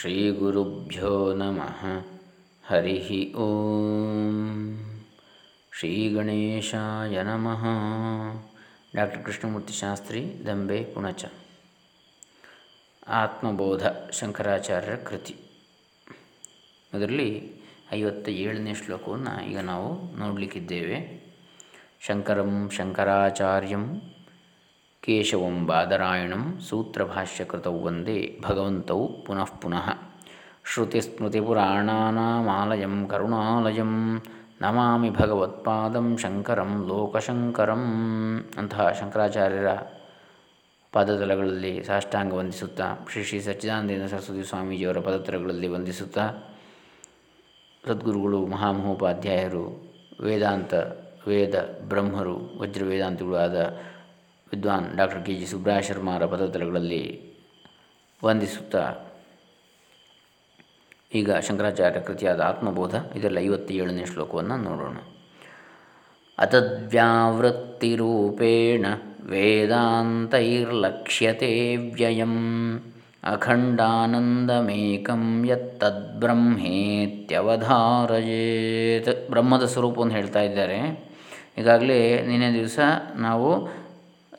ಶ್ರೀಗುರುಭ್ಯೋ ನಮಃ ಹರಿ ಓಂ ಶ್ರೀ ಗಣೇಶಾಯ ನಮಃ ಡಾಕ್ಟರ್ ಕೃಷ್ಣಮೂರ್ತಿ ಶಾಸ್ತ್ರಿ ದಂಬೆ ಪುಣಚ ಆತ್ಮಬೋಧ ಶಂಕರಾಚಾರ್ಯರ ಕೃತಿ ಅದರಲ್ಲಿ ಐವತ್ತ ಏಳನೇ ಶ್ಲೋಕವನ್ನು ಈಗ ನಾವು ನೋಡಲಿಕ್ಕಿದ್ದೇವೆ. ಶಂಕರಂ, ಶಂಕರಾಚಾರ್ಯಂ ಕೇಶವಂ ಬಾದರಾಯಣಂ ಸೂತ್ರಭಾಷ್ಯಕೃತೌ ವಂದೇ ಭಗವಂತೌ ಪುನಃ ಪುನಃ ಶ್ರುತಿಸ್ಮೃತಿಪುರಾಣಾನಾಮಾಲಯಂ ಕರುಣಾಲಯಂ ನಮಾಮಿ ಭಗವತ್ಪಾದಂ ಶಂಕರಂ ಲೋಕಶಂಕರಂ ಅಂತಹ ಶಂಕರಾಚಾರ್ಯರ ಪದತಲಗಳಲ್ಲಿ ಸಾಷ್ಟಾಂಗ ವಂದಿಸುತ್ತಾ, ಶ್ರೀ ಶ್ರೀ ಸಚ್ಚಿದಾನಂದೇಂದ್ರ ಸರಸ್ವತಿ ಸ್ವಾಮೀಜಿಯವರ ಪದತಲಗಳಲ್ಲಿ ವಂದಿಸುತ್ತಾ, ಸದ್ಗುರುಗಳು, ಮಹಾಮಹೋಪಾಧ್ಯಾಯರು, ವೇದಾಂತ, ವೇದ ಬ್ರಹ್ಮರು ವಜ್ರ ವೇದಾಂತಿಗಳು ಆದ ವಿದ್ವಾನ್ ಡಾಕ್ಟರ್ ಕೆ ಜಿ ಸುಬ್ರಾಯ ಶರ್ಮಾರ ಪದತಲಗಳಲ್ಲಿ ವಂದಿಸುತ್ತಾ ಈಗ ಶಂಕರಾಚಾರ್ಯ ಕೃತಿಯಾದ ಆತ್ಮಬೋಧ, ಇದರಲ್ಲಿ ಐವತ್ತೇಳನೇ ಶ್ಲೋಕವನ್ನು ನೋಡೋಣ. ಅತದ್ವ್ಯಾವೃತ್ತಿರೂಪೇಣ ವೇದಾಂತೈರ್ಲಕ್ಷ್ಯತೆ ವ್ಯಯಂ ಅಖಂಡಾನಂದಮೇಕಂ ಯತ್ತದ್ಬ್ರಹ್ಮೇತ್ಯವಧಾರಯೇತ್. ಬ್ರಹ್ಮದ ಸ್ವರೂಪವನ್ನು ಹೇಳ್ತಾ ಇದ್ದಾರೆ. ಈಗಾಗಲೇ ನಿನ್ನೆ ದಿವಸ ನಾವು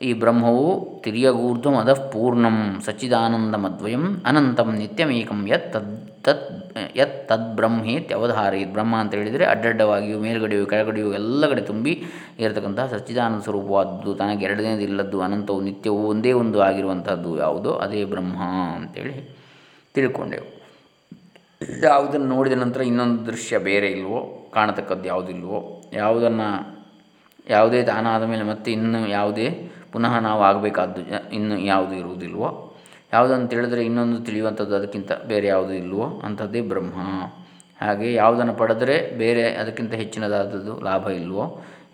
ಈ ಬ್ರಹ್ಮವು ತಿರ್ಯಗೂರ್ಧ್ವಂ ಅಧಃ ಪೂರ್ಣಂ ಸಚ್ಚಿದಾನಂದಮದ್ವಯಂ ಅನಂತಂ ನಿತ್ಯಮೇಕಂ ಯತ್ ತದ್ ತತ್ ಯತ್ ತದ್ ಅವಧಾರಿ ಬ್ರಹ್ಮ ಅಂತ ಹೇಳಿದರೆ ಅಡ್ಡಡ್ಡವಾಗಿಯೂ ಮೇಲ್ಗಡೆಯು ಕೆಳಗಡೆಯೂ ಎಲ್ಲ ಕಡೆ ತುಂಬಿ ಇರತಕ್ಕಂತಹ ಸಚ್ಚಿದಾನಂದ ಸ್ವರೂಪವಾದದ್ದು, ತನಗೆ ಎರಡನೇದಿಲ್ಲದ್ದು, ಅನಂತವು ನಿತ್ಯವೂ ಒಂದೇ ಒಂದು ಆಗಿರುವಂಥದ್ದು ಯಾವುದೋ ಅದೇ ಬ್ರಹ್ಮ ಅಂತೇಳಿ ತಿಳ್ಕೊಂಡೆವು. ಯಾವುದನ್ನು ನೋಡಿದ ನಂತರ ಇನ್ನೊಂದು ದೃಶ್ಯ ಬೇರೆ ಇಲ್ವೋ, ಕಾಣತಕ್ಕದ್ದು ಯಾವುದಿಲ್ವೋ, ಯಾವುದನ್ನು, ಯಾವುದೇ ತಾನಾದ ಮೇಲೆ ಮತ್ತೆ ಇನ್ನು ಯಾವುದೇ ಪುನಃ ನಾವು ಆಗಬೇಕಾದ್ದು ಇನ್ನು ಯಾವುದು ಇರುವುದಿಲ್ವೋ? ಯಾವುದನ್ನು ತಿಳಿದರೆ ಇನ್ನೊಂದು ತಿಳಿಯುವಂಥದ್ದು ಅದಕ್ಕಿಂತ ಬೇರೆ ಯಾವುದು ಇಲ್ವೋ? ಅಂಥದ್ದೇ ಬ್ರಹ್ಮ. ಹಾಗೆ ಯಾವುದನ್ನು ಪಡೆದರೆ ಬೇರೆ ಅದಕ್ಕಿಂತ ಹೆಚ್ಚಿನದಾದದ್ದು ಲಾಭ ಇಲ್ವೋ?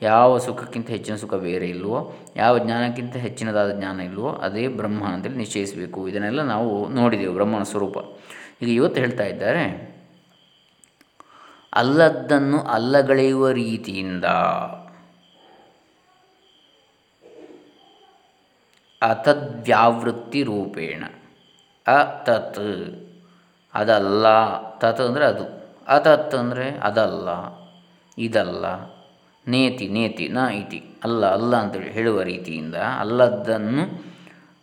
ಯಾವ ಸುಖಕ್ಕಿಂತ ಹೆಚ್ಚಿನ ಸುಖ ಬೇರೆ ಇಲ್ವೋ? ಯಾವ ಜ್ಞಾನಕ್ಕಿಂತ ಹೆಚ್ಚಿನದಾದ ಜ್ಞಾನ ಇಲ್ವೋ? ಅದೇ ಬ್ರಹ್ಮ ಅಂತೇಳಿ ನಿಶ್ಚಯಿಸಬೇಕು. ಇದನ್ನೆಲ್ಲ ನಾವು ನೋಡಿದೆವು ಬ್ರಹ್ಮನ ಸ್ವರೂಪ. ಈಗ ಇವತ್ತು ಹೇಳ್ತಾ ಇದ್ದಾರೆ, ಅಲ್ಲದ್ದನ್ನು ಅಲ್ಲಗಳೆಯುವ ರೀತಿಯಿಂದ ಅತದ್ವ್ಯಾವೃತ್ತಿ ರೂಪೇಣ ಅತತ್. ಅದಲ್ಲ. ತತ್ ಅಂದರೆ ಅದು. ಅತತ್ ಅಂದರೆ ಅದಲ್ಲ. ಇದಲ್ಲ. ನೇತಿ ನೇತಿ, ನ, ಇತಿ. ಅಲ್ಲ ಅಲ್ಲ ಅಂತೇಳಿ ಹೇಳುವ ರೀತಿಯಿಂದ ಅಲ್ಲದ್ದನ್ನು,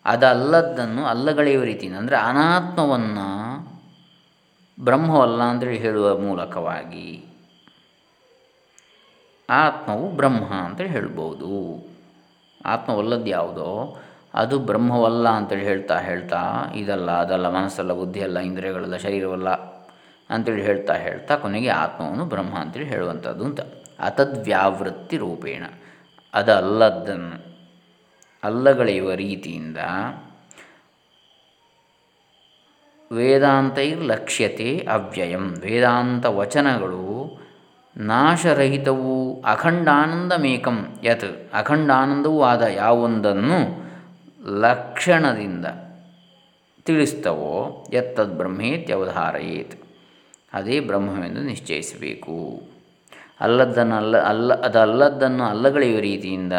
ಅದಲ್ಲದ್ದನ್ನು ಅಲ್ಲಗಳೆಯುವ ರೀತಿಯಿಂದ ಅಂದರೆ ಅನಾತ್ಮವನ್ನು ಬ್ರಹ್ಮವಲ್ಲ ಅಂತೇಳಿ ಹೇಳುವ ಮೂಲಕವಾಗಿ ಆತ್ಮವು ಬ್ರಹ್ಮ ಅಂತೇಳಿ ಹೇಳ್ಬೋದು. ಆತ್ಮವಲ್ಲದ್ದು ಯಾವುದೋ ಅದು ಬ್ರಹ್ಮವಲ್ಲ ಅಂತೇಳಿ ಹೇಳ್ತಾ ಹೇಳ್ತಾ ಇದಲ್ಲ, ಅದಲ್ಲ, ಮನಸ್ಸಲ್ಲ, ಬುದ್ಧಿಯಲ್ಲ, ಇಂದ್ರಿಯಗಳಲ್ಲ, ಶರೀರವಲ್ಲ ಅಂತೇಳಿ ಹೇಳ್ತಾ ಹೇಳ್ತಾ ಕೊನೆಗೆ ಆತ್ಮವನ್ನು ಬ್ರಹ್ಮ ಅಂತೇಳಿ ಹೇಳುವಂಥದ್ದು ಅಂತ. ಅತದ್ವ್ಯಾವೃತ್ತಿ ರೂಪೇಣ. ಅದಲ್ಲದ್ದನ್ನು ಅಲ್ಲಗಳೆಯುವ ರೀತಿಯಿಂದ ವೇದಾಂತೈರ್ ಲಕ್ಷ್ಯತೆ ಅವ್ಯಯಂ. ವೇದಾಂತ ವಚನಗಳು ನಾಶರಹಿತವೂ ಅಖಂಡಾನಂದಮೇಕಂ. ಯತ್ ಅಖಂಡಾನಂದವೂ ಆದ ಯಾವೊಂದನ್ನು ಲಕ್ಷಣದಿಂದ ತಿಳಿಸ್ತವೋ ಎತ್ತದ್ ಬ್ರಹ್ಮೇತ್ಯವಧಾರಯೇತ್ ಅದೇ ಬ್ರಹ್ಮವೆಂದು ನಿಶ್ಚಯಿಸಬೇಕು. ಅಲ್ಲದ್ದನ್ನು ಅಲ್ಲ ಅಲ್ಲ, ಅದಲ್ಲದ್ದನ್ನು ಅಲ್ಲಗಳೆಯುವ ರೀತಿಯಿಂದ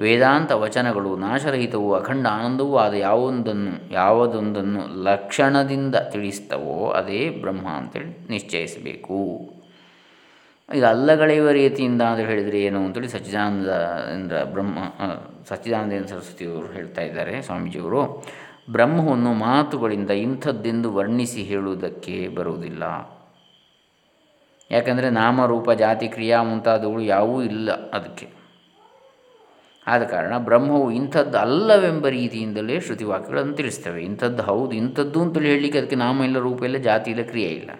ವೇದಾಂತ ವಚನಗಳು ನಾಶರಹಿತವೂ ಅಖಂಡ ಆನಂದವೂ ಆದ ಯಾವೊಂದನ್ನು ಯಾವುದೊಂದನ್ನು ಲಕ್ಷಣದಿಂದ ತಿಳಿಸ್ತವೋ ಅದೇ ಬ್ರಹ್ಮ ಅಂತೇಳಿ ನಿಶ್ಚಯಿಸಬೇಕು. ಈಗ ಅಲ್ಲಗಳೆಯುವ ರೀತಿಯಿಂದ ಅಂತ ಹೇಳಿದರೆ ಏನು ಅಂತೇಳಿ ಸಚ್ಚಿದಾನಂದ ಬ್ರಹ್ಮ ಸಚ್ಚಿದಾನಂದ ಸರಸ್ವತಿಯವರು ಹೇಳ್ತಾ ಇದ್ದಾರೆ ಸ್ವಾಮೀಜಿಯವರು. ಬ್ರಹ್ಮವನ್ನು ಮಾತುಗಳಿಂದ ಇಂಥದ್ದೆಂದು ವರ್ಣಿಸಿ ಹೇಳುವುದಕ್ಕೆ ಬರುವುದಿಲ್ಲ. ಯಾಕಂದರೆ ನಾಮರೂಪ, ಜಾತಿ, ಕ್ರಿಯಾ ಮುಂತಾದವುಗಳು ಯಾವೂ ಇಲ್ಲ ಅದಕ್ಕೆ. ಆದ ಕಾರಣ ಬ್ರಹ್ಮವು ಇಂಥದ್ದು ಅಲ್ಲವೆಂಬ ರೀತಿಯಿಂದಲೇ ಶ್ರುತಿವಾಕ್ಯಗಳನ್ನು ತಿಳಿಸ್ತವೆ. ಇಂಥದ್ದು ಹೌದು, ಇಂಥದ್ದು ಅಂತೇಳಿ ಹೇಳಲಿಕ್ಕೆ ಅದಕ್ಕೆ ನಾಮ ಇಲ್ಲ, ರೂಪ ಇಲ್ಲ, ಜಾತಿ ಇಲ್ಲ, ಕ್ರಿಯೆ ಇಲ್ಲ.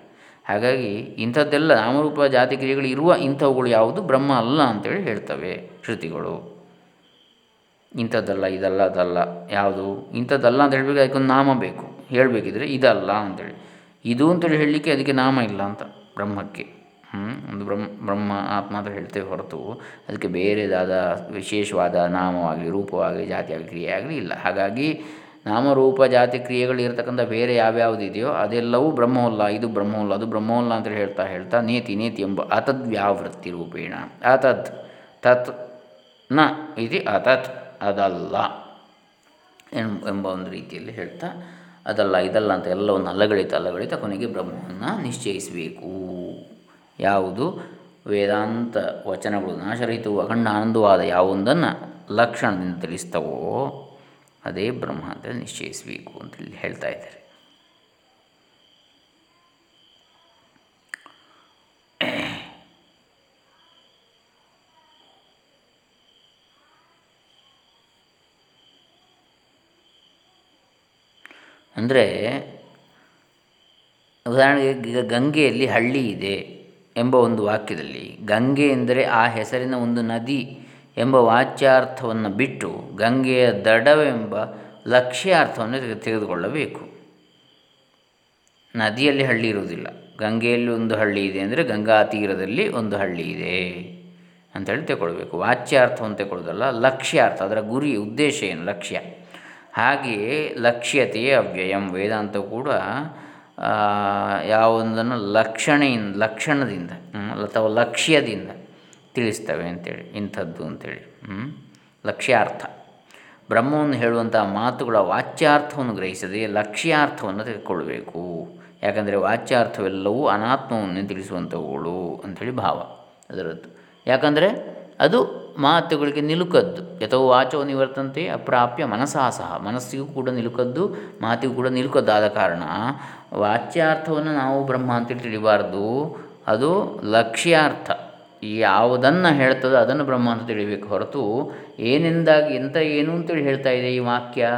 ಹಾಗಾಗಿ ಇಂಥದ್ದೆಲ್ಲ ನಾಮರೂಪ ಜಾತಿ ಕ್ರಿಯೆಗಳು ಇರುವ ಇಂಥವುಗಳು ಯಾವುದು? ಬ್ರಹ್ಮ ಅಲ್ಲ ಅಂತೇಳಿ ಹೇಳ್ತವೆ ಶ್ರುತಿಗಳು. ಇಂಥದ್ದಲ್ಲ, ಇದಲ್ಲ, ಅದಲ್ಲ, ಯಾವುದು? ಇಂಥದ್ದಲ್ಲ ಅಂತ ಹೇಳಬೇಕು ಅದಕ್ಕೊಂದು ನಾಮ ಬೇಕು. ಹೇಳಬೇಕಿದ್ರೆ ಇದಲ್ಲ ಅಂತೇಳಿ. ಇದು ಅಂತೇಳಿ ಹೇಳಲಿಕ್ಕೆ ಅದಕ್ಕೆ ನಾಮ ಇಲ್ಲ ಅಂತ ಬ್ರಹ್ಮಕ್ಕೆ. ಒಂದು ಬ್ರಹ್ಮ ಬ್ರಹ್ಮ ಆತ್ಮ ಅಂತ ಹೇಳ್ತೇವೆ ಹೊರತು ಅದಕ್ಕೆ ಬೇರೆದಾದ ವಿಶೇಷವಾದ ನಾಮವಾಗಲಿ ರೂಪವಾಗಲಿ ಜಾತಿಯಾಗಲಿ ಕ್ರಿಯೆ ಆಗಲಿ ಇಲ್ಲ. ಹಾಗಾಗಿ ನಾಮರೂಪ ಜಾತಿ ಕ್ರಿಯೆಗಳು ಇರತಕ್ಕಂಥ ಬೇರೆ ಯಾವ್ಯಾವುದು ಇದೆಯೋ ಅದೆಲ್ಲವೂ ಬ್ರಹ್ಮವಲ್ಲ ಇದು ಬ್ರಹ್ಮವಲ್ಲ ಅದು ಬ್ರಹ್ಮವಲ್ಲ ಅಂತೇಳಿ ಹೇಳ್ತಾ ಹೇಳ್ತಾ ನೇತಿ ನೇತಿ ಎಂಬ ಅತದ್ವ್ಯಾವೃತ್ತಿ ರೂಪೇಣ. ಅತತ್ ತತ್, ನ ಇದು ಅತತ್ ಅದಲ್ಲ ಎಂಬ ಒಂದು ರೀತಿಯಲ್ಲಿ ಹೇಳ್ತಾ ಅದಲ್ಲ, ಇದಲ್ಲ ಅಂತ ಎಲ್ಲವನ್ನು ಅಲ್ಲಗಳಿತ ಅಲ್ಲಗಳಿತ ಕೊನೆಗೆ ಬ್ರಹ್ಮವನ್ನು ನಿಶ್ಚಯಿಸಬೇಕು. ಯಾವುದು? ವೇದಾಂತ ವಚನಗಳು ನಾಶರಹಿತವು ಅಖಂಡ ಆನಂದವಾದ ಯಾವೊಂದನ್ನು ಲಕ್ಷಣದಿಂದ ತಿಳಿಸ್ತವೋ ಅದೇ ಬ್ರಹ್ಮ ಅಂತ ನಿಶ್ಚಯಿಸಬೇಕು ಇಲ್ಲಿ ಹೇಳ್ತಾ ಇದ್ದಾರೆ. ಅಂದರೆ ಉದಾಹರಣೆಗೆ ಈಗ ಗಂಗೆಯಲ್ಲಿ ಹಳ್ಳಿ ಇದೆ ಎಂಬ ಒಂದು ವಾಕ್ಯದಲ್ಲಿ ಗಂಗೆ ಎಂದರೆ ಆ ಹೆಸರಿನ ಒಂದು ನದಿ ಎಂಬ ವಾಚ್ಯಾರ್ಥವನ್ನು ಬಿಟ್ಟು ಗಂಗೆಯ ದಡವೆಂಬ ಲಕ್ಷ್ಯಾರ್ಥವನ್ನು ತೆಗೆದುಕೊಳ್ಳಬೇಕು. ನದಿಯಲ್ಲಿ ಹಳ್ಳಿ ಇರುವುದಿಲ್ಲ. ಗಂಗೆಯಲ್ಲಿ ಒಂದು ಹಳ್ಳಿ ಇದೆ ಅಂದರೆ ಗಂಗಾ ತೀರದಲ್ಲಿ ಒಂದು ಹಳ್ಳಿ ಇದೆ ಅಂತೇಳಿ ತಗೊಳ್ಬೇಕು ವಾಚ್ಯಾರ್ಥವನ್ನು ತಗೊಳ್ಳೋದಲ್ಲ ಲಕ್ಷ್ಯಾರ್ಥ. ಅದರ ಗುರಿ, ಉದ್ದೇಶ ಏನು? ಲಕ್ಷ್ಯ. ಹಾಗೆಯೇ ಲಕ್ಷ್ಯತೆಯೇ ಅವ್ಯಯಂ. ವೇದಾಂತ ಕೂಡ ಯಾವೊಂದನ್ನು ಲಕ್ಷಣೆಯಿಂದ, ಲಕ್ಷಣದಿಂದ ಅಥವಾ ಲಕ್ಷ್ಯದಿಂದ ತಿಳಿಸ್ತವೆ ಅಂತೇಳಿ, ಇಂಥದ್ದು ಅಂತೇಳಿ. ಲಕ್ಷ್ಯಾರ್ಥ. ಬ್ರಹ್ಮವನ್ನು ಹೇಳುವಂಥ ಮಾತುಗಳ ವಾಚ್ಯಾರ್ಥವನ್ನು ಗ್ರಹಿಸದೆ ಲಕ್ಷ್ಯಾರ್ಥವನ್ನು ತೆಗೆದುಕೊಳ್ಬೇಕು ಯಾಕಂದರೆ ವಾಚ್ಯಾರ್ಥವೆಲ್ಲವೂ ಅನಾತ್ಮವನ್ನು ತಿಳಿಸುವಂಥವುಗಳು ಅಂಥೇಳಿ ಭಾವ ಅದರದ್ದು. ಯಾಕಂದರೆ ಅದು ಮಾತುಗಳಿಗೆ ನಿಲುಕದ್ದು. ಯಥೋ ವಾಚೋ ನಿವರ್ತಂತೆ ಅಪ್ರಾಪ್ಯ ಮನಸಾ ಸಹ. ಮನಸ್ಸಿಗೂ ಕೂಡ ನಿಲುಕದ್ದು, ಮಾತಿಗೂ ಕೂಡ ನಿಲುಕದ್ದಾದ ಕಾರಣ ವಾಚ್ಯಾರ್ಥವನ್ನು ನಾವು ಬ್ರಹ್ಮ ಅಂತೇಳಿ ತಿಳಿಬಾರ್ದು. ಅದು ಲಕ್ಷ್ಯಾರ್ಥ. ಯಾವುದನ್ನು ಹೇಳ್ತದೋ ಅದನ್ನು ಬ್ರಹ್ಮ ಅಂತ ತಿಳಿಬೇಕು ಹೊರತು ಏನೆಂದಾಗಿ ಎಂಥ ಏನು ಅಂತೇಳಿ ಹೇಳ್ತಾ ಇದೆ ಈ ವಾಕ್ಯ?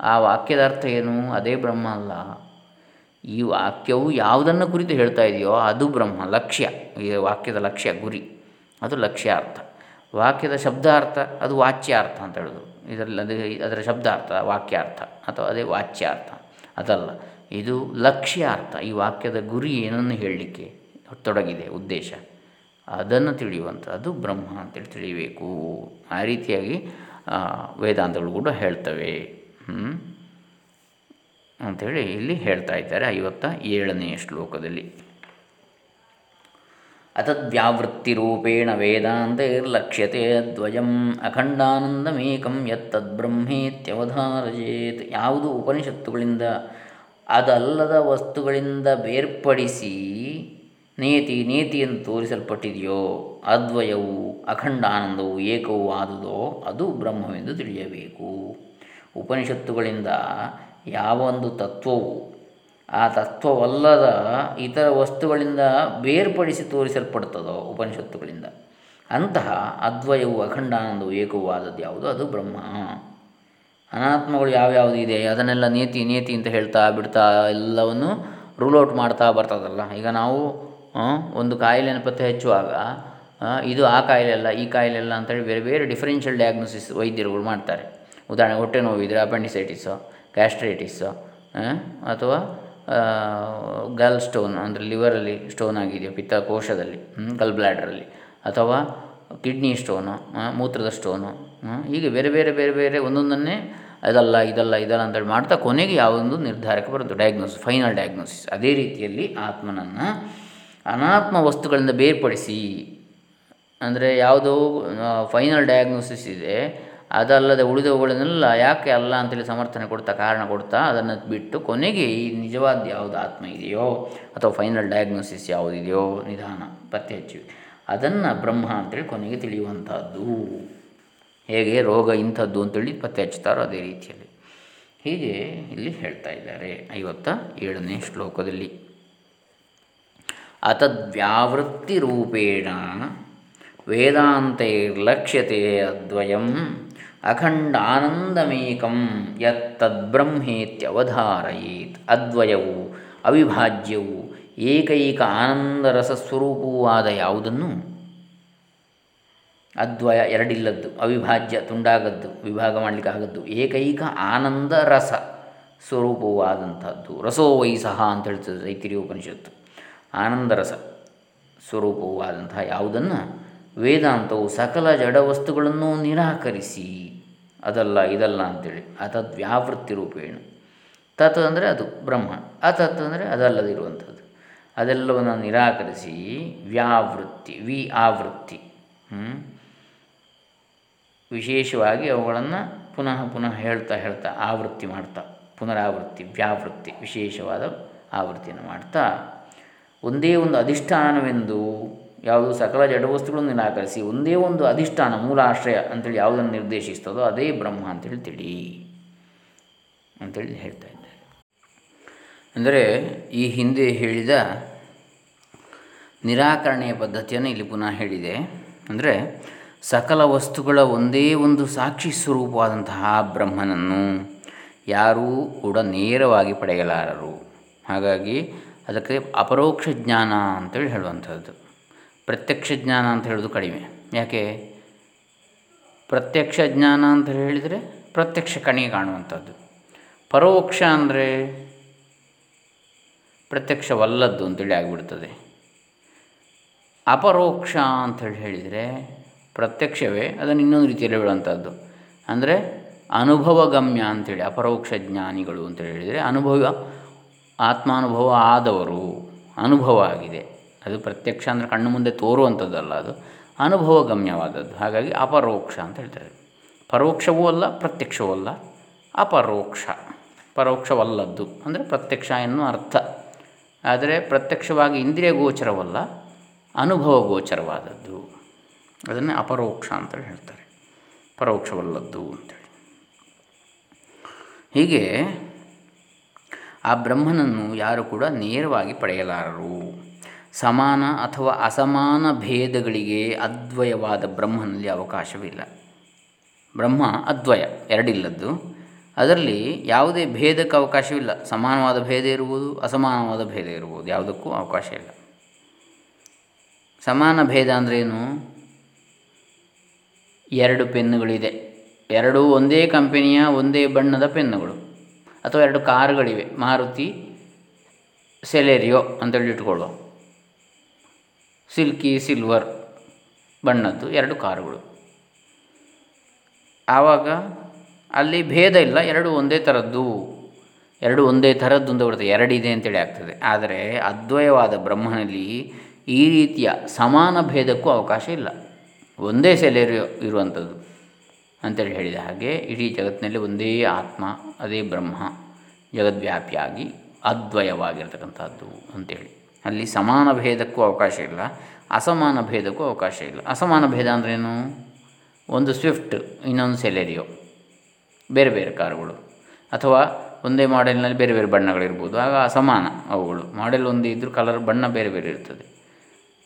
ಆ ವಾಕ್ಯದ ಅರ್ಥ ಏನು? ಅದೇ ಬ್ರಹ್ಮ ಅಲ್ಲ. ಈ ವಾಕ್ಯವು ಯಾವುದನ್ನು ಕುರಿತು ಹೇಳ್ತಾ ಇದೆಯೋ ಅದು ಬ್ರಹ್ಮ, ಲಕ್ಷ್ಯ. ಈ ವಾಕ್ಯದ ಲಕ್ಷ್ಯ ಗುರಿ. ಅದು ಲಕ್ಷ್ಯಾರ್ಥ. ವಾಕ್ಯದ ಶಬ್ದಾರ್ಥ ಅದು ವಾಚ್ಯಾರ್ಥ ಅಂತ ಹೇಳೋದು. ಇದರಲ್ಲಿ ಅದು ಅದರ ಶಬ್ದಾರ್ಥ, ವಾಕ್ಯಾರ್ಥ ಅಥವಾ ಅದೇ ವಾಚ್ಯಾರ್ಥ. ಅದಲ್ಲ. ಇದು ಲಕ್ಷ್ಯಾರ್ಥ. ಈ ವಾಕ್ಯದ ಗುರಿ ಏನನ್ನು ಹೇಳಲಿಕ್ಕೆ ತೊಡಗಿದೆ ಉದ್ದೇಶ? ಅದನ್ನು ತಿಳಿಯುವಂಥದ್ದು ಬ್ರಹ್ಮ ಅಂತೇಳಿ ತಿಳಿಯಬೇಕು. ಆ ರೀತಿಯಾಗಿ ವೇದಾಂತಗಳು ಕೂಡ ಹೇಳ್ತವೆ. ಅಂಥೇಳಿ ಇಲ್ಲಿ ಹೇಳ್ತಾ ಇದ್ದಾರೆ ಐವತ್ತ ಏಳನೆಯ ಶ್ಲೋಕದಲ್ಲಿ. ಅತದ್ವ್ಯಾವೃತ್ತಿರೂಪೇಣ ವೇದಾಂತೈರ್ಲಕ್ಷ್ಯತೆ ದ್ವಯಂ ಅಖಂಡಾನಂದಮೇಕಂ ಯತ್ತದ್ಬ್ರಹ್ಮೇತ್ಯವಧಾರಯೇತ್ ಯಾವುದು ಉಪನಿಷತ್ತುಗಳಿಂದ ಅದಲ್ಲದ ವಸ್ತುಗಳಿಂದ ಬೇರ್ಪಡಿಸಿ ನೇತಿ ನೇತಿಯನ್ನು ತೋರಿಸಲ್ಪಟ್ಟಿದೆಯೋ, ಅದ್ವಯವು ಅಖಂಡ ಆನಂದವು ಏಕವು ಆದುದೋ ಅದು ಬ್ರಹ್ಮವೆಂದು ತಿಳಿಯಬೇಕು. ಉಪನಿಷತ್ತುಗಳಿಂದ ಯಾವ ಒಂದು ತತ್ವವು ಆ ತತ್ವವಲ್ಲದ ಇತರ ವಸ್ತುಗಳಿಂದ ಬೇರ್ಪಡಿಸಿ ತೋರಿಸಲ್ಪಡ್ತದೋ ಉಪನಿಷತ್ತುಗಳಿಂದ, ಅಂತಹ ಅದ್ವಯವು, ಅಖಂಡಾನಂದವು, ಏಕವೂ ಆದದ್ದು ಯಾವುದು? ಅದು ಬ್ರಹ್ಮ. ಅನಾತ್ಮಗಳು ಯಾವ್ಯಾವುದು ಇದೆ? ಅದನ್ನೆಲ್ಲ ನೇತಿ ನೇತಿ ಅಂತ ಹೇಳ್ತಾ ಬಿಡ್ತಾ ಎಲ್ಲವನ್ನು ರೂಲ್ ಔಟ್ ಮಾಡ್ತಾ ಬರ್ತದಲ್ಲ. ಈಗ ನಾವು ಒಂದು ಕಾಯಿಲೆಯನ್ನು ಪತ್ತೆ ಹಚ್ಚುವಾಗ ಇದು ಆ ಕಾಯಿಲೆ ಅಲ್ಲ, ಈ ಕಾಯಿಲೆ ಅಲ್ಲ ಅಂತೇಳಿ ಬೇರೆ ಬೇರೆ ಡಿಫ್ರೆನ್ಷಿಯಲ್ ಡಯಾಗ್ನೋಸಿಸ್ ವೈದ್ಯರುಗಳು ಮಾಡ್ತಾರೆ. ಉದಾಹರಣೆ ಹೊಟ್ಟೆ ನೋವಿದ್ರೆ ಅಪೆಂಡಿಸೈಟಿಸು ಗ್ಯಾಸ್ಟ್ರೈಟಿಸು ಅಥವಾ ಗಲ್ ಸ್ಟೋನ್ ಅಂದರೆ ಲಿವರಲ್ಲಿ ಸ್ಟೋನ್ ಆಗಿದೆಯೋ ಪಿತ್ತಕೋಶದಲ್ಲಿ ಗಲ್ ಬ್ಲ್ಯಾಡ್ರಲ್ಲಿ ಅಥವಾ ಕಿಡ್ನಿ ಸ್ಟೋನು ಮೂತ್ರದ ಸ್ಟೋನು ಹೀಗೆ ಬೇರೆ ಬೇರೆ ಬೇರೆ ಬೇರೆ ಒಂದೊಂದನ್ನೇ ಅದಲ್ಲ ಇದಲ್ಲ ಇದಲ್ಲ ಅಂತೇಳಿ ಮಾಡ್ತಾ ಕೊನೆಗೆ ಯಾವೊಂದು ನಿರ್ಧಾರಕ್ಕೆ ಬರುತ್ತೆ ಡಯಾಗ್ನೋಸಿಸ್ ಫೈನಲ್ ಡಯಾಗ್ನೋಸಿಸ್ ಅದೇ ರೀತಿಯಲ್ಲಿ ಆತ್ಮನನ್ನು ಅನಾತ್ಮ ವಸ್ತುಗಳಿಂದ ಬೇರ್ಪಡಿಸಿ, ಅಂದರೆ ಯಾವುದೋ ಫೈನಲ್ ಡಯಾಗ್ನೋಸಿಸ್ ಇದೆ, ಅದಲ್ಲದೆ ಉಳಿದವುಗಳನ್ನೆಲ್ಲ ಯಾಕೆ ಅಲ್ಲ ಅಂತೇಳಿ ಸಮರ್ಥನೆ ಕೊಡ್ತಾ, ಕಾರಣ ಕೊಡ್ತಾ, ಅದನ್ನು ಬಿಟ್ಟು ಕೊನೆಗೆ ಈ ನಿಜವಾದ ಯಾವುದು ಆತ್ಮ ಇದೆಯೋ, ಅಥವಾ ಫೈನಲ್ ಡಯಾಗ್ನೋಸಿಸ್ ಯಾವುದಿದೆಯೋ ನಿಧಾನ ಪತ್ತೆ ಹಚ್ಚಿ ಅದನ್ನು ಬ್ರಹ್ಮ ಅಂತೇಳಿ ಕೊನೆಗೆ ತಿಳಿಯುವಂಥದ್ದು. ಹೇಗೆ ರೋಗ ಇಂಥದ್ದು ಅಂತೇಳಿ ಪತ್ತೆ ಹಚ್ತಾರೋ ಅದೇ ರೀತಿಯಲ್ಲಿ. ಹೀಗೆ ಇಲ್ಲಿ ಹೇಳ್ತಾ ಇದ್ದಾರೆ ಐವತ್ತ ಏಳನೇ ಶ್ಲೋಕದಲ್ಲಿ. ರೂಪೇಣ ವೇದಾಂತೈರ್ಲಕ್ಷ್ಯತೆ ಅದ್ವಯಂ ಅಖಂಡಾನಂದಮೇಕಂ ಯತ್ತದ್ಬ್ರಹ್ಮೇತ್ಯವಧಾರಯೇತ್. ಅದ್ವಯವು, ಅವಿಭಾಜ್ಯವು, ಏಕೈಕ ಆನಂದರಸಸ್ವರೂಪವೂ ಆದ ಯಾವುದನ್ನು? ಅದ್ವಯ ಎರಡಿಲ್ಲದ್ದು, ಅವಿಭಾಜ್ಯ ತುಂಡಾಗದ್ದು, ವಿಭಾಗ ಮಾಡಲಿಕ್ಕೆ ಆಗದ್ದು, ಏಕೈಕ ಆನಂದ ರಸ ಸ್ವರೂಪವೂ ಆದಂಥದ್ದು. ರಸೋ ವೈಸಹ ಅಂತ ಹೇಳ್ತದೆ ರೈತಿರಿ ಉಪನಿಷತ್ತು. ಆನಂದರಸ ಸ್ವರೂಪವೂ ಆದಂತಹ ಯಾವುದನ್ನು ವೇದಾಂತವು ಸಕಲ ಜಡ ವಸ್ತುಗಳನ್ನು ನಿರಾಕರಿಸಿ, ಅದಲ್ಲ ಇದಲ್ಲ ಅಂತೇಳಿ ಅತದ್ ವ್ಯಾವೃತ್ತಿ ರೂಪೇಣ ತತ್ ಅಂದರೆ ಅದು ಬ್ರಹ್ಮ, ಅತತ್ ಅಂದರೆ ಅದಲ್ಲದಿರುವಂಥದ್ದು ಅದೆಲ್ಲವನ್ನು ನಿರಾಕರಿಸಿ ವ್ಯಾವೃತ್ತಿ, ವಿ ಆವೃತ್ತಿ ವಿಶೇಷವಾಗಿ ಅವುಗಳನ್ನು ಪುನಃ ಪುನಃ ಹೇಳ್ತಾ ಹೇಳ್ತಾ ಆವೃತ್ತಿ ಮಾಡ್ತಾ, ಪುನರಾವೃತ್ತಿ, ವ್ಯಾವೃತ್ತಿ, ವಿಶೇಷವಾದ ಆವೃತ್ತಿಯನ್ನು ಮಾಡ್ತಾ ಒಂದೇ ಒಂದು ಅಧಿಷ್ಠಾನವೆಂದು ಯಾವುದು ಸಕಲ ಜಡವಸ್ತುಗಳನ್ನು ನಿರಾಕರಿಸಿ ಒಂದೇ ಒಂದು ಅಧಿಷ್ಠಾನ ಮೂಲಾಶ್ರಯ ಅಂತೇಳಿ ಯಾವುದನ್ನು ನಿರ್ದೇಶಿಸ್ತದೋ ಅದೇ ಬ್ರಹ್ಮ ಅಂತೇಳಿ ತಿಳಿ ಅಂತೇಳಿ ಹೇಳ್ತಾ ಇದ್ದಾರೆ. ಅಂದರೆ ಈ ಹಿಂದೆ ಹೇಳಿದ ನಿರಾಕರಣೆಯ ಪದ್ಧತಿಯನ್ನು ಇಲ್ಲಿ ಪುನಃ ಹೇಳಿದೆ. ಅಂದರೆ ಸಕಲ ವಸ್ತುಗಳ ಒಂದೇ ಒಂದು ಸಾಕ್ಷಿ ಸ್ವರೂಪವಾದಂತಹ ಬ್ರಹ್ಮನನ್ನು ಯಾರೂ ಕೂಡ ನೇರವಾಗಿ ಪಡೆಯಲಾರರು. ಹಾಗಾಗಿ ಅದಕ್ಕೆ ಅಪರೋಕ್ಷ ಜ್ಞಾನ ಅಂತೇಳಿ ಹೇಳುವಂಥದ್ದು. ಪ್ರತ್ಯಕ್ಷ ಜ್ಞಾನ ಅಂತ ಹೇಳೋದು ಕಡಿಮೆ. ಯಾಕೆ? ಪ್ರತ್ಯಕ್ಷ ಜ್ಞಾನ ಅಂತ ಹೇಳಿದರೆ ಪ್ರತ್ಯಕ್ಷ ಕಣಿಗೆ ಕಾಣುವಂಥದ್ದು. ಪರೋಕ್ಷ ಅಂದರೆ ಪ್ರತ್ಯಕ್ಷವಲ್ಲದ್ದು ಅಂತೇಳಿ ಆಗಿಬಿಡ್ತದೆ. ಅಪರೋಕ್ಷ ಅಂಥೇಳಿ ಹೇಳಿದರೆ ಪ್ರತ್ಯಕ್ಷವೇ, ಅದನ್ನು ಇನ್ನೊಂದು ರೀತಿಯಲ್ಲಿ ಹೇಳುವಂಥದ್ದು. ಅಂದರೆ ಅನುಭವಗಮ್ಯ ಅಂಥೇಳಿ ಅಪರೋಕ್ಷ ಜ್ಞಾನಿಗಳು ಅಂತೇಳಿ ಹೇಳಿದರೆ ಅನುಭವ ಆತ್ಮಾನುಭವ ಆದವರು ಅನುಭವ ಆಗಿದೆ. ಅದು ಪ್ರತ್ಯಕ್ಷ ಅಂದರೆ ಕಣ್ಣು ಮುಂದೆ ತೋರುವಂಥದ್ದಲ್ಲ ಅದು. ಅನುಭವ ಗಮ್ಯವಾದದ್ದು ಹಾಗಾಗಿ ಅಪರೋಕ್ಷ ಅಂತ ಹೇಳ್ತಾರೆ. ಪರೋಕ್ಷವೂ ಅಲ್ಲ, ಪ್ರತ್ಯಕ್ಷವೂ ಅಲ್ಲ. ಅಪರೋಕ್ಷ. ಪರೋಕ್ಷವಲ್ಲದ್ದು ಅಂದರೆ ಪ್ರತ್ಯಕ್ಷ ಎನ್ನುವ ಅರ್ಥ. ಆದರೆ ಪ್ರತ್ಯಕ್ಷವಾಗಿ ಇಂದ್ರಿಯ ಗೋಚರವಲ್ಲ, ಅನುಭವ ಗೋಚರವಾದದ್ದು. ಅದನ್ನೇ ಅಪರೋಕ್ಷ ಅಂತ ಹೇಳ್ತಾರೆ. ಪರೋಕ್ಷವಲ್ಲದ್ದು ಅಂತೇಳಿ. ಹೀಗೆ ಆ ಬ್ರಹ್ಮನನ್ನು ಯಾರು ಕೂಡ ನೇರವಾಗಿ ಪಡೆಯಲಾರರು. ಸಮಾನ ಅಥವಾ ಅಸಮಾನ ಭೇದಗಳಿಗೆ ಅದ್ವಯವಾದ ಬ್ರಹ್ಮನಲ್ಲಿ ಅವಕಾಶವಿಲ್ಲ. ಬ್ರಹ್ಮ ಅದ್ವಯ, ಎರಡಿಲ್ಲದ್ದು. ಅದರಲ್ಲಿ ಯಾವುದೇ ಭೇದಕ್ಕೆ ಅವಕಾಶವಿಲ್ಲ. ಸಮಾನವಾದ ಭೇದ ಇರುವುದು, ಅಸಮಾನವಾದ ಭೇದ ಇರ್ಬೋದು ಯಾವುದಕ್ಕೂ ಅವಕಾಶ ಇಲ್ಲ. ಸಮಾನ ಭೇದ ಅಂದ್ರೇನು ಎರಡು ಪೆನ್ನುಗಳಿದೆ. ಎರಡೂ ಒಂದೇ ಕಂಪನಿಯ, ಒಂದೇ ಬಣ್ಣದ ಪೆನ್ನುಗಳು. ಅಥವಾ ಎರಡು ಕಾರುಗಳಿವೆ, ಮಾರುತಿ ಸೆಲೆರಿಯೋ ಅಂತೇಳಿ ಇಟ್ಕೊಳ್ಳೋ ಸಿಲ್ಕಿ, ಸಿಲ್ವರ್ ಬಣ್ಣದ್ದು ಎರಡು ಕಾರುಗಳು. ಆವಾಗ ಅಲ್ಲಿ ಭೇದ ಇಲ್ಲ, ಎರಡು ಒಂದೇ ಥರದ್ದು, ಎರಡು ಒಂದೇ ಥರದ್ದು ಅಂತ ಬರುತ್ತೆ ಎರಡಿದೆ ಅಂತೇಳಿ ಆಗ್ತದೆ. ಆದರೆ ಅದ್ವಯವಾದ ಬ್ರಹ್ಮನಲ್ಲಿ ಈ ರೀತಿಯ ಸಮಾನ ಭೇದಕ್ಕೂ ಅವಕಾಶ ಇಲ್ಲ. ಒಂದೇ ಸೆಲೆರಿಯೋ ಇರುವಂಥದ್ದು. ಅಂತೇಳಿ ಹೇಳಿದ ಹಾಗೆ ಇಡೀ ಜಗತ್ತಿನಲ್ಲಿ ಒಂದೇ ಆತ್ಮ, ಅದೇ ಬ್ರಹ್ಮ, ಜಗದ್ವ್ಯಾಪಿಯಾಗಿ ಅದ್ವಯವಾಗಿರ್ತಕ್ಕಂಥದ್ದು ಅಂತೇಳಿ. ಅಲ್ಲಿ ಸಮಾನ ಭೇದಕ್ಕೂ ಅವಕಾಶ ಇಲ್ಲ, ಅಸಮಾನ ಭೇದಕ್ಕೂ ಅವಕಾಶ ಇಲ್ಲ. ಅಸಮಾನ ಭೇದ ಅಂದ್ರೇನು ಒಂದು ಸ್ವಿಫ್ಟ್, ಇನ್ನೊಂದು ಸೆಲೆರಿಯೋ, ಬೇರೆ ಬೇರೆ ಕಾರುಗಳು. ಅಥವಾ ಒಂದೇ ಮಾಡೆಲ್ನಲ್ಲಿ ಬೇರೆ ಬೇರೆ ಬಣ್ಣಗಳಿರ್ಬೋದು, ಆಗ ಅಸಮಾನ ಅವುಗಳು. ಮಾಡೆಲ್ ಒಂದೇ ಇದ್ದರೂ ಕಲರ್ ಬಣ್ಣ ಬೇರೆ ಬೇರೆ ಇರ್ತದೆ.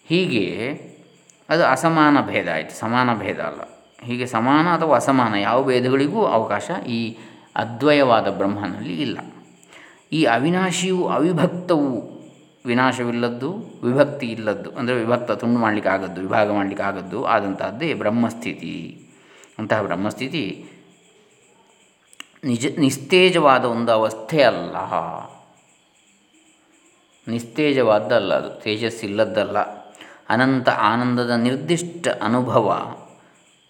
ಹೀಗೆ ಅದು ಅಸಮಾನ ಭೇದ ಆಯಿತು, ಸಮಾನ ಭೇದ ಅಲ್ಲ. ಹೀಗೆ ಸಮಾನ ಅಥವಾ ಅಸಮಾನ ಯಾವ ಭೇದಗಳಿಗೂ ಅವಕಾಶ ಈ ಅದ್ವಯವಾದ ಬ್ರಹ್ಮನಲ್ಲಿ ಇಲ್ಲ. ಈ ಅವಿನಾಶಿಯು ಅವಿಭಕ್ತವು ವಿನಾಶವಿಲ್ಲದ್ದು, ವಿಭಕ್ತಿ ಇಲ್ಲದ್ದು, ಅಂದರೆ ವಿಭಕ್ತ ತುಂಡು ಮಾಡಲಿಕ್ಕೆ ಆಗದ್ದು, ವಿಭಾಗ ಮಾಡಲಿಕ್ಕೆ ಆಗದ್ದು ಆದಂತಹದ್ದೇ ಬ್ರಹ್ಮಸ್ಥಿತಿ. ಅಂತಹ ಬ್ರಹ್ಮಸ್ಥಿತಿ ನಿಜ, ನಿಸ್ತೇಜವಾದ ಒಂದು ಅವಸ್ಥೆ ಅಲ್ಲ. ನಿಸ್ತೇಜವಾದ್ದಲ್ಲ, ಅದು ತೇಜಸ್ಸಿಲ್ಲದ್ದಲ್ಲ. ಅನಂತ ಆನಂದದ ನಿರ್ದಿಷ್ಟ ಅನುಭವ.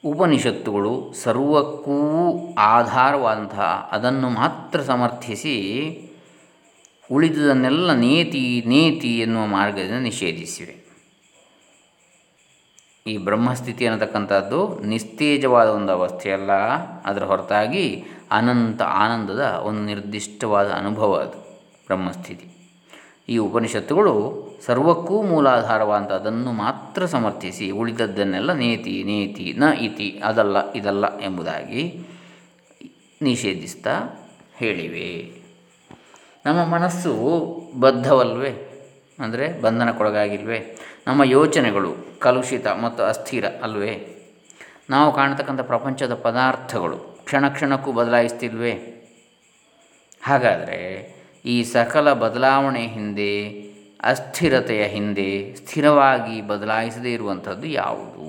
ಉಪನಿಷತ್ತುಗಳು ಸರ್ವಕ್ಕೂ ಆಧಾರವಾದಂತಹ ಅದನ್ನು ಮಾತ್ರ ಸಮರ್ಥಿಸಿ ಉಳಿದುದನ್ನೆಲ್ಲ ನೇತಿ ನೇತಿ ಎನ್ನುವ ಮಾರ್ಗದಿಂದ ನಿಷೇಧಿಸಿವೆ. ಈ ಬ್ರಹ್ಮಸ್ಥಿತಿ ಅನ್ನತಕ್ಕಂಥದ್ದು ನಿಸ್ತೇಜವಾದ ಒಂದು ಅವಸ್ಥೆಯಲ್ಲ ಅದರ ಹೊರತಾಗಿ ಅನಂತ ಆನಂದದ ಒಂದು ನಿರ್ದಿಷ್ಟವಾದ ಅನುಭವ ಅದು ಬ್ರಹ್ಮಸ್ಥಿತಿ. ಈ ಉಪನಿಷತ್ತುಗಳು ಸರ್ವಕ್ಕೂ ಮೂಲಾಧಾರವಾದ ಅದನ್ನು ಮಾತ್ರ ಸಮರ್ಥಿಸಿ ಉಳಿದದ್ದನ್ನೆಲ್ಲ ನೇತಿ ನೇತಿ, ನ, ಇತಿ, ಅದಲ್ಲ, ಇದಲ್ಲ ಎಂಬುದಾಗಿ ನಿಷೇಧಿಸ್ತಾ ಹೇಳಿವೆ. ನಮ್ಮ ಮನಸ್ಸು ಬದ್ಧವಲ್ವೇ? ಅಂದರೆ ಬಂಧನಕ್ಕೊಳಗಾಗಿಲ್ವೆ? ನಮ್ಮ ಯೋಚನೆಗಳು ಕಲುಷಿತ ಮತ್ತು ಅಸ್ಥಿರ ಅಲ್ವೇ? ನಾವು ಕಾಣತಕ್ಕಂಥ ಪ್ರಪಂಚದ ಪದಾರ್ಥಗಳು ಕ್ಷಣ ಕ್ಷಣಕ್ಕೂ ಬದಲಾಯಿಸ್ತಿಲ್ವೇ? ಹಾಗಾದರೆ ಈ ಸಕಲ ಬದಲಾವಣೆ ಹಿಂದೆ ಅಸ್ಥಿರತೆಯ ಹಿಂದೆ ಸ್ಥಿರವಾಗಿ ಬದಲಾಯಿಸದೇ ಇರುವಂಥದ್ದು ಯಾವುದು?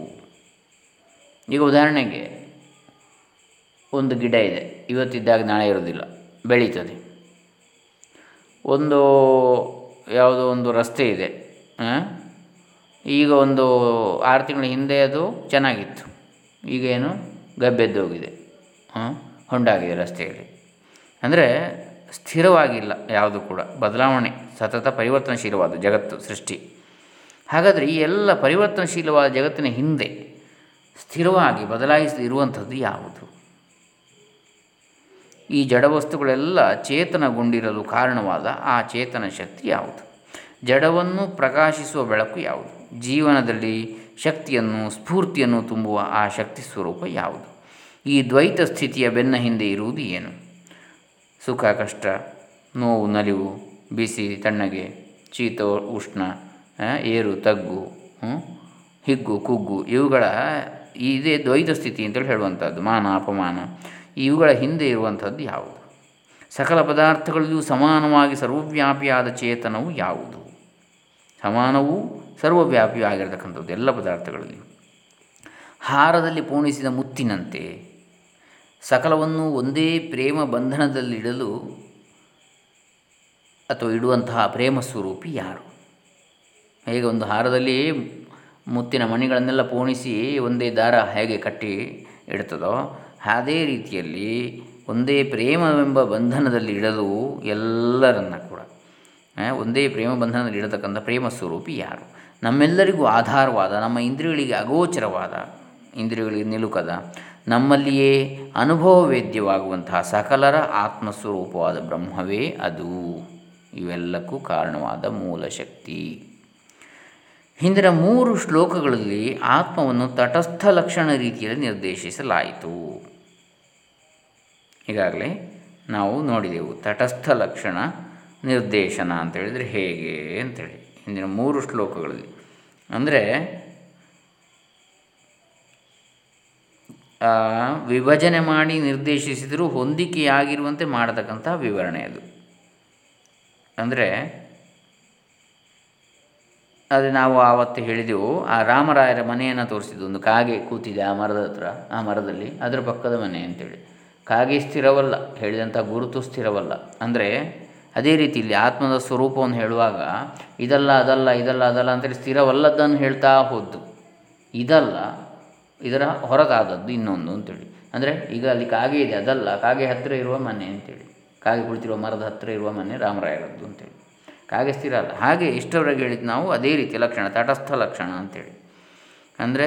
ಈಗ ಉದಾಹರಣೆಗೆ ಒಂದು ಗಿಡ ಇದೆ. ಇವತ್ತಿದ್ದಾಗ ನಾಳೆ ಇರೋದಿಲ್ಲ ಬೆಳೀತದೆ. ಒಂದು ಯಾವುದೋ ಒಂದು ರಸ್ತೆ ಇದೆ ಈಗ ಒಂದು ಆರು ತಿಂಗಳ ಹಿಂದೆ ಅದು ಚೆನ್ನಾಗಿತ್ತು. ಈಗೇನು ಗಬ್ಬೆದ್ದೋಗಿದೆ ಹೊಂಡಾಗಿದೆ ರಸ್ತೆಯಲ್ಲಿ. ಅಂದರೆ ಸ್ಥಿರವಾಗಿಲ್ಲ ಯಾವುದು ಕೂಡ, ಬದಲಾವಣೆ. ಸತತ ಪರಿವರ್ತನಶೀಲವಾದ ಜಗತ್ತು ಸೃಷ್ಟಿ. ಹಾಗಾದರೆ ಈ ಎಲ್ಲ ಪರಿವರ್ತನಶೀಲವಾದ ಜಗತ್ತಿನ ಹಿಂದೆ ಸ್ಥಿರವಾಗಿ ಬದಲಾಯಿಸದೆ ಇರುವಂಥದ್ದು ಯಾವುದು? ಈ ಜಡವಸ್ತುಗಳೆಲ್ಲ ಚೇತನಗೊಂಡಿರಲು ಕಾರಣವಾದ ಆ ಚೇತನ ಶಕ್ತಿ ಯಾವುದು? ಜಡವನ್ನು ಪ್ರಕಾಶಿಸುವ ಬೆಳಕು ಯಾವುದು? ಜೀವನದಲ್ಲಿ ಶಕ್ತಿಯನ್ನು, ಸ್ಫೂರ್ತಿಯನ್ನು ತುಂಬುವ ಆ ಶಕ್ತಿ ಸ್ವರೂಪ ಯಾವುದು? ಈ ದ್ವೈತ ಸ್ಥಿತಿಯ ಬೆನ್ನ ಹಿಂದೆ ಇರುವುದು ಏನು? ಸುಖ, ಕಷ್ಟ, ನೋವು, ನಲಿವು ಬಿಸಿ ತಣ್ಣಗೆ ಶೀತ ಉಷ್ಣ ಏರು, ತಗ್ಗು ಹಿಗ್ಗು, ಕುಗ್ಗು, ಇವುಗಳ ಇದೇ ದ್ವೈತ ಸ್ಥಿತಿ ಅಂತೇಳಿ ಹೇಳುವಂಥದ್ದು, ಮಾನ, ಅಪಮಾನ. ಇವುಗಳ ಹಿಂದೆ ಇರುವಂಥದ್ದು ಯಾವುದು? ಸಕಲ ಪದಾರ್ಥಗಳಿಗೂ ಸಮಾನವಾಗಿ ಸರ್ವವ್ಯಾಪಿಯಾದ ಚೇತನವು ಯಾವುದು? ಸಮಾನವೂ ಸರ್ವವ್ಯಾಪಿಯೂ ಆಗಿರತಕ್ಕಂಥದ್ದು ಎಲ್ಲ ಪದಾರ್ಥಗಳಲ್ಲಿ. ಹಾರದಲ್ಲಿ ಪೋಣಿಸಿದ ಮುತ್ತಿನಂತೆ, ಸಕಲವನ್ನು ಒಂದೇ ಪ್ರೇಮ ಬಂಧನದಲ್ಲಿಡಲು ಅಥವಾ ಇಡುವಂತಹ ಪ್ರೇಮ ಸ್ವರೂಪಿ ಯಾರು? ಹೇಗೆ ಒಂದು ಹಾರದಲ್ಲಿ ಮುತ್ತಿನ ಮಣಿಗಳನ್ನೆಲ್ಲ ಪೋಣಿಸಿ ಒಂದೇ ದಾರ ಹೇಗೆ ಕಟ್ಟಿ ಇಡ್ತದೋ ಅದೇ ರೀತಿಯಲ್ಲಿ ಒಂದೇ ಪ್ರೇಮವೆಂಬ ಬಂಧನದಲ್ಲಿ ಇಡಲು ಎಲ್ಲರನ್ನ ಕೂಡ ಒಂದೇ ಪ್ರೇಮ ಬಂಧನದಲ್ಲಿ ಇಡತಕ್ಕಂಥ ಪ್ರೇಮ ಸ್ವರೂಪಿ ಯಾರು? ನಮ್ಮೆಲ್ಲರಿಗೂ ಆಧಾರವಾದ, ನಮ್ಮ ಇಂದ್ರಿಯಗಳಿಗೆ ಅಗೋಚರವಾದ, ಇಂದ್ರಿಯಗಳಿಗೆ ನಿಲುಕದ, ನಮ್ಮಲ್ಲಿಯೇ ಅನುಭವ ವೇದ್ಯವಾಗುವಂತಹ ಸಕಲರ ಆತ್ಮಸ್ವರೂಪವಾದ ಬ್ರಹ್ಮವೇ ಅದು. ಇವೆಲ್ಲಕ್ಕೂ ಕಾರಣವಾದ ಮೂಲ ಶಕ್ತಿ ಹಿಂದಿನ ಮೂರು ಶ್ಲೋಕಗಳಲ್ಲಿ ಆತ್ಮವನ್ನು ತಟಸ್ಥ ಲಕ್ಷಣ ರೀತಿಯಲ್ಲಿ ನಿರ್ದೇಶಿಸಲಾಯಿತು. ಈಗಾಗಲೇ ನಾವು ನೋಡಿದೆವು ತಟಸ್ಥ ಲಕ್ಷಣ ನಿರ್ದೇಶನ ಅಂತ ಹೇಳಿದರೆ ಹೇಗೆ ಅಂತೇಳಿ ಹಿಂದಿನ ಮೂರು ಶ್ಲೋಕಗಳಲ್ಲಿ. ಅಂದರೆ ವಿಭಜನೆ ಮಾಡಿ ನಿರ್ದೇಶಿಸಿದರೂ ಹೊಂದಿಕೆಯಾಗಿರುವಂತೆ ಮಾಡತಕ್ಕಂಥ ವಿವರಣೆ ಅದು. ಅಂದರೆ ಅದು ನಾವು ಆವತ್ತು ಹೇಳಿದೆವು, ಆ ರಾಮರಾಯರ ಮನೆಯನ್ನು ತೋರಿಸಿದ್ದು ಒಂದು ಕಾಗೆ ಕೂತಿದೆ ಆ ಮರದ ಹತ್ರ, ಆ ಮರದಲ್ಲಿ, ಅದರ ಪಕ್ಕದ ಮನೆ ಅಂತೇಳಿ. ಕಾಗೆ ಸ್ಥಿರವಲ್ಲ, ಹೇಳಿದಂಥ ಗುರುತು ಸ್ಥಿರವಲ್ಲ. ಅಂದರೆ ಅದೇ ರೀತಿ ಇಲ್ಲಿ ಆತ್ಮದ ಸ್ವರೂಪವನ್ನು ಹೇಳುವಾಗ, ಇದಲ್ಲ, ಅದಲ್ಲ ಇದಲ್ಲ, ಅದಲ್ಲ ಅಂತೇಳಿ ಸ್ಥಿರವಲ್ಲದ್ದನ್ನು ಹೇಳ್ತಾ ಹೋದ್ದು. ಇದಲ್ಲ, ಇದರ ಹೊರತಾದದ್ದು ಇನ್ನೊಂದು ಅಂತೇಳಿ. ಅಂದರೆ ಈಗ ಅಲ್ಲಿ ಕಾಗೆ ಇದೆ, ಅದಲ್ಲ, ಕಾಗೆ ಹತ್ತಿರ ಇರುವ ಮನೆ ಅಂತೇಳಿ. ಕಾಗೆ ಕುಳಿತಿರುವ ಮರದ ಹತ್ತಿರ ಇರುವ ಮನೆ ರಾಮರಾಯರದ್ದು ಅಂತೇಳಿ. ಕಾಗೆ ಸ್ಥಿರ ಅಲ್ಲ. ಹಾಗೆ ಇಷ್ಟವರೆಗೆ ಹೇಳಿದ್ದು ನಾವು ಅದೇ ರೀತಿ ಲಕ್ಷಣ, ತಟಸ್ಥ ಲಕ್ಷಣ ಅಂತೇಳಿ. ಅಂದರೆ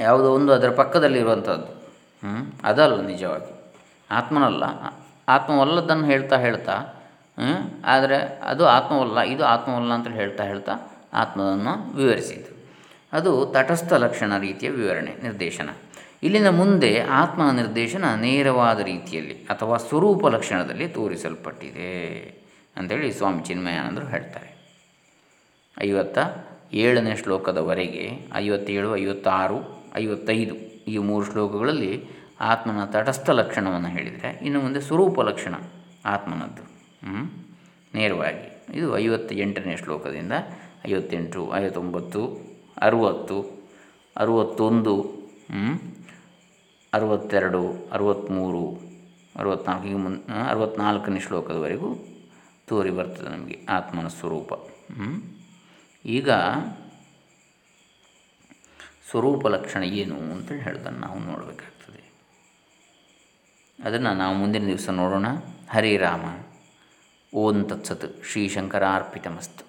ಯಾವುದೋ ಒಂದು ಅದರ ಪಕ್ಕದಲ್ಲಿರುವಂಥದ್ದು. ಹ್ಞೂ ಅದಲ್ಲ ನಿಜವಾಗಿ. ಆತ್ಮನಲ್ಲ. ಆತ್ಮವಲ್ಲದನ್ನು ಹೇಳ್ತಾ ಹೇಳ್ತಾ ಆದರೆ ಅದು ಆತ್ಮವಲ್ಲ, ಇದು ಆತ್ಮವಲ್ಲ ಅಂತೇಳಿ ಹೇಳ್ತಾ ಹೇಳ್ತಾ ಆತ್ಮವನ್ನು ವಿವರಿಸಿದ್ದು. ಅದು ತಟಸ್ಥ ಲಕ್ಷಣ ರೀತಿಯ ವಿವರಣೆ, ನಿರ್ದೇಶನ. ಇಲ್ಲಿನ ಮುಂದೆ ಆತ್ಮ ನಿರ್ದೇಶನ ನೇರವಾದ ರೀತಿಯಲ್ಲಿ ಅಥವಾ ಸ್ವರೂಪ ಲಕ್ಷಣದಲ್ಲಿ ತೋರಿಸಲ್ಪಟ್ಟಿದೆ ಅಂಥೇಳಿ ಸ್ವಾಮಿ ಚಿನ್ಮಯಾನಂದರು ಹೇಳ್ತಾರೆ. ಐವತ್ತ ಏಳನೇ ಶ್ಲೋಕದವರೆಗೆ, ಐವತ್ತೇಳು, ಐವತ್ತಾರು, ಐವತ್ತೈದು ಈ ಮೂರು ಶ್ಲೋಕಗಳಲ್ಲಿ ಆತ್ಮನ ತಟಸ್ಥ ಲಕ್ಷಣವನ್ನು ಹೇಳಿದರೆ ಇನ್ನು ಮುಂದೆ ಸ್ವರೂಪ ಲಕ್ಷಣ ಆತ್ಮನದ್ದು. ನೇರವಾಗಿ. ಇದು ಐವತ್ತ ಎಂಟನೇ ಶ್ಲೋಕದಿಂದ ಐವತ್ತೆಂಟು, ಐವತ್ತೊಂಬತ್ತು, ಅರುವತ್ತು, ಅರುವತ್ತೊಂದು ಅರುವತ್ತೆರಡು ಅರವತ್ತ್ಮೂರು ಅರುವತ್ತ್ನಾಲ್ಕು ಹೀಗೆ ಮುನ್ ಅರುವತ್ತ್ನಾಲ್ಕನೇ ಶ್ಲೋಕದವರೆಗೂ ತೋರಿ ಬರ್ತದೆ ನಮಗೆ ಆತ್ಮನ ಸ್ವರೂಪ ಈಗ ಸ್ವರೂಪ ಲಕ್ಷಣ ಏನು ಅಂತೇಳಿ ಹೇಳ್ದನ್ನು ನಾವು ನೋಡಬೇಕಾಗ್ತದೆ. ಅದನ್ನು ನಾವು ಮುಂದಿನ ದಿವಸ ನೋಡೋಣ. ಹರಿರಾಮ ಓಂ ತತ್ಸತ್. ಶ್ರೀ ಶಂಕರಾರ್ಪಿತಮಸ್ತು.